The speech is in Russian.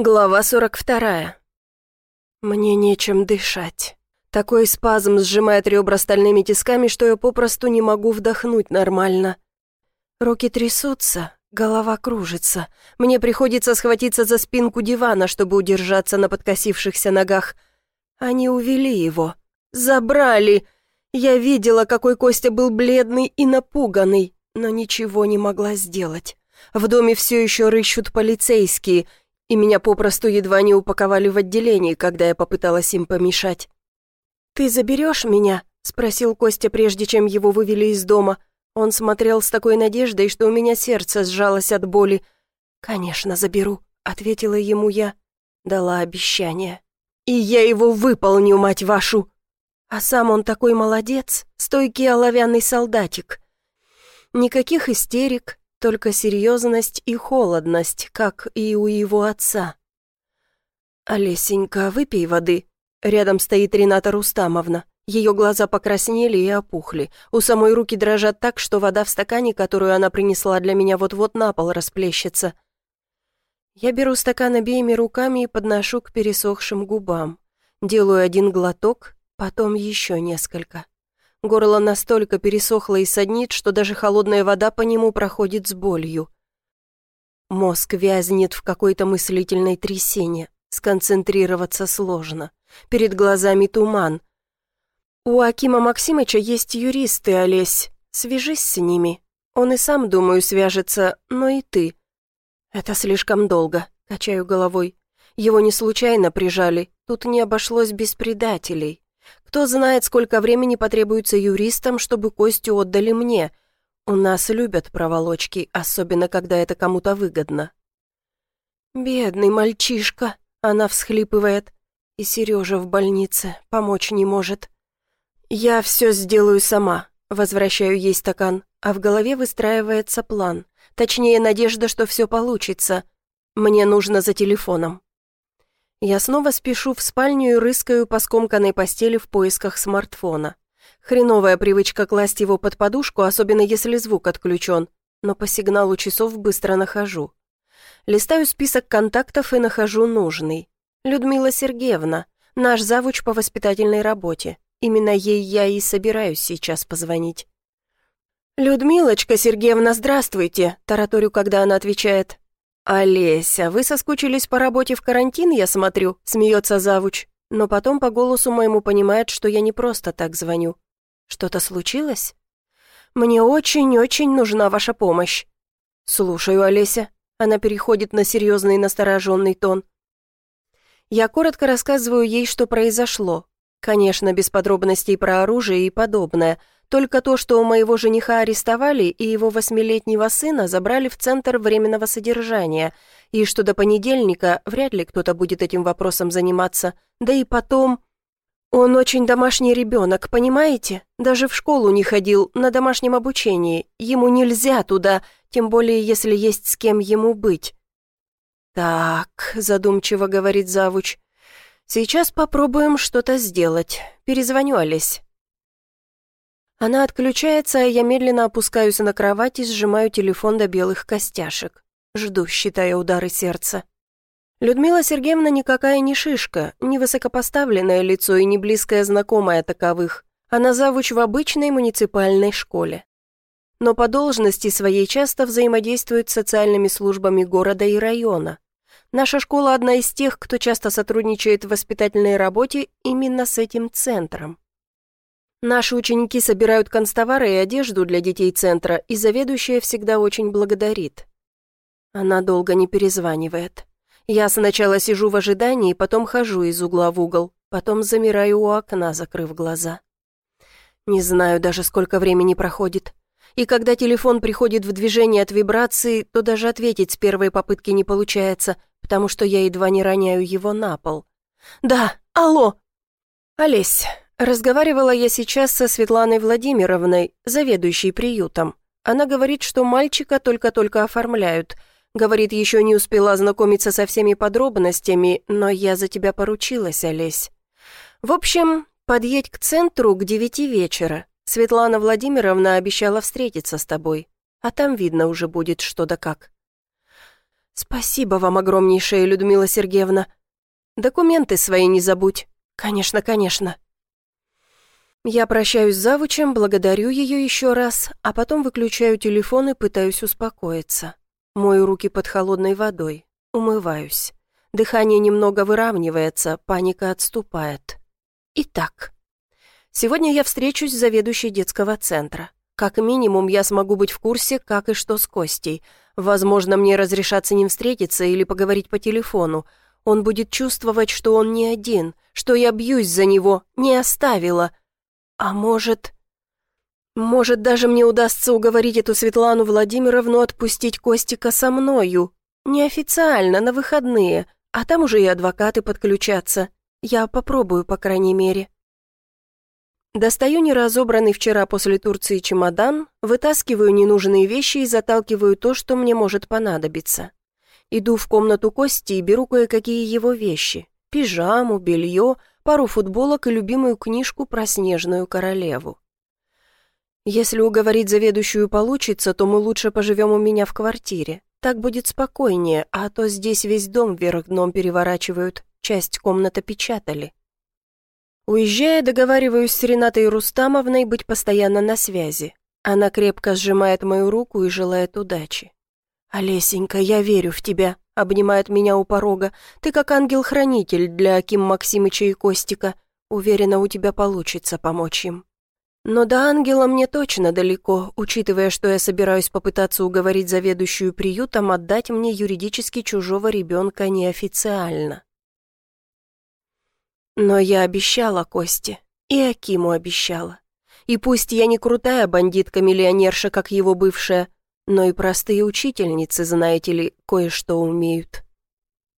Глава 42. Мне нечем дышать. Такой спазм сжимает ребра стальными тисками, что я попросту не могу вдохнуть нормально. Руки трясутся, голова кружится. Мне приходится схватиться за спинку дивана, чтобы удержаться на подкосившихся ногах. Они увели его. Забрали. Я видела, какой Костя был бледный и напуганный, но ничего не могла сделать. В доме все еще рыщут полицейские, и меня попросту едва не упаковали в отделении, когда я попыталась им помешать. «Ты заберешь меня?» — спросил Костя, прежде чем его вывели из дома. Он смотрел с такой надеждой, что у меня сердце сжалось от боли. «Конечно, заберу», — ответила ему я. Дала обещание. «И я его выполню, мать вашу!» А сам он такой молодец, стойкий оловянный солдатик. Никаких истерик, только серьезность и холодность, как и у его отца. «Олесенька, выпей воды». Рядом стоит Рената Рустамовна. Ее глаза покраснели и опухли. У самой руки дрожат так, что вода в стакане, которую она принесла для меня, вот-вот на пол расплещется. Я беру стакан обеими руками и подношу к пересохшим губам. Делаю один глоток, потом еще несколько. Горло настолько пересохло и саднит, что даже холодная вода по нему проходит с болью. Мозг вязнет в какой-то мыслительной трясине. Сконцентрироваться сложно. Перед глазами туман. У Акима Максимыча есть юристы, Олесь. Свяжись с ними. Он и сам, думаю, свяжется, но и ты. Это слишком долго, качаю головой. Его не случайно прижали. Тут не обошлось без предателей. Кто знает, сколько времени потребуется юристам, чтобы Костю отдали мне. У нас любят проволочки, особенно когда это кому-то выгодно. «Бедный мальчишка», — она всхлипывает. И Сережа в больнице, помочь не может. «Я все сделаю сама», — возвращаю ей стакан, а в голове выстраивается план. Точнее, надежда, что все получится. Мне нужно за телефоном. Я снова спешу в спальню и рыскаю по скомканной постели в поисках смартфона. Хреновая привычка класть его под подушку, особенно если звук отключен, но по сигналу часов быстро нахожу. Листаю список контактов и нахожу нужный. Людмила Сергеевна, наш завуч по воспитательной работе. Именно ей я и собираюсь сейчас позвонить. «Людмилочка Сергеевна, здравствуйте», – тараторю, когда она отвечает. «Олеся, вы соскучились по работе в карантин, я смотрю», — смеется завуч. Но потом по голосу моему понимает, что я не просто так звоню. «Что-то случилось?» «Мне очень-очень нужна ваша помощь». «Слушаю, Олеся». Она переходит на серьезный настороженный тон. Я коротко рассказываю ей, что произошло. Конечно, без подробностей про оружие и подобное — только то, что у моего жениха арестовали и его восьмилетнего сына забрали в Центр временного содержания, и что до понедельника вряд ли кто-то будет этим вопросом заниматься. Да и потом... Он очень домашний ребенок, понимаете? Даже в школу не ходил, на домашнем обучении. Ему нельзя туда, тем более если есть с кем ему быть. «Так», — задумчиво говорит завуч, — «сейчас попробуем что-то сделать. Перезвоню Олесь». Она отключается, а я медленно опускаюсь на кровать и сжимаю телефон до белых костяшек. Жду, считая удары сердца. Людмила Сергеевна никакая не шишка, не высокопоставленное лицо и не близкая знакомая таковых. Она завуч в обычной муниципальной школе. Но по должности своей часто взаимодействует с социальными службами города и района. Наша школа одна из тех, кто часто сотрудничает в воспитательной работе именно с этим центром. Наши ученики собирают констовары и одежду для детей центра, и заведующая всегда очень благодарит. Она долго не перезванивает. Я сначала сижу в ожидании, потом хожу из угла в угол, потом замираю у окна, закрыв глаза. Не знаю даже, сколько времени проходит. И когда телефон приходит в движение от вибрации, то даже ответить с первой попытки не получается, потому что я едва не роняю его на пол. «Да, алло!» «Олесь, Разговаривала я сейчас со Светланой Владимировной, заведующей приютом. Она говорит, что мальчика только-только оформляют. Говорит, еще не успела ознакомиться со всеми подробностями, но я за тебя поручилась, Олесь. В общем, подъедь к центру к девяти вечера. Светлана Владимировна обещала встретиться с тобой. А там видно уже будет что да как. «Спасибо вам огромнейшее, Людмила Сергеевна. Документы свои не забудь. Конечно, конечно». Я прощаюсь с завучем, благодарю ее еще раз, а потом выключаю телефон и пытаюсь успокоиться. Мою руки под холодной водой, умываюсь. Дыхание немного выравнивается, паника отступает. Итак, сегодня я встречусь с заведующей детского центра. Как минимум, я смогу быть в курсе, как и что с Костей. Возможно, мне разрешат с ним встретиться или поговорить по телефону. Он будет чувствовать, что он не один, что я бьюсь за него, не оставила. А может... Может, даже мне удастся уговорить эту Светлану Владимировну отпустить Костика со мною. Неофициально, на выходные, а там уже и адвокаты подключатся. Я попробую, по крайней мере. Достаю неразобранный вчера после Турции чемодан, вытаскиваю ненужные вещи и заталкиваю то, что мне может понадобиться. Иду в комнату Кости и беру кое-какие его вещи. Пижаму, белье, пару футболок и любимую книжку про снежную королеву. Если уговорить заведующую получится, то мы лучше поживем у меня в квартире. Так будет спокойнее, а то здесь весь дом вверх дном переворачивают, часть комната печатали. Уезжая, договариваюсь с Ренатой Рустамовной быть постоянно на связи. Она крепко сжимает мою руку и желает удачи. «Олесенька, я верю в тебя», — обнимает меня у порога. «Ты как ангел-хранитель для Аким Максимыча и Костика. Уверена, у тебя получится помочь им». Но до ангела мне точно далеко, учитывая, что я собираюсь попытаться уговорить заведующую приютом отдать мне юридически чужого ребенка неофициально. Но я обещала Косте, и Акиму обещала. И пусть я не крутая бандитка-миллионерша, как его бывшая, но и простые учительницы, знаете ли, кое-что умеют.